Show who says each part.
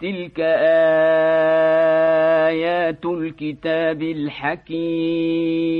Speaker 1: تلك آيات الكتاب الحكيم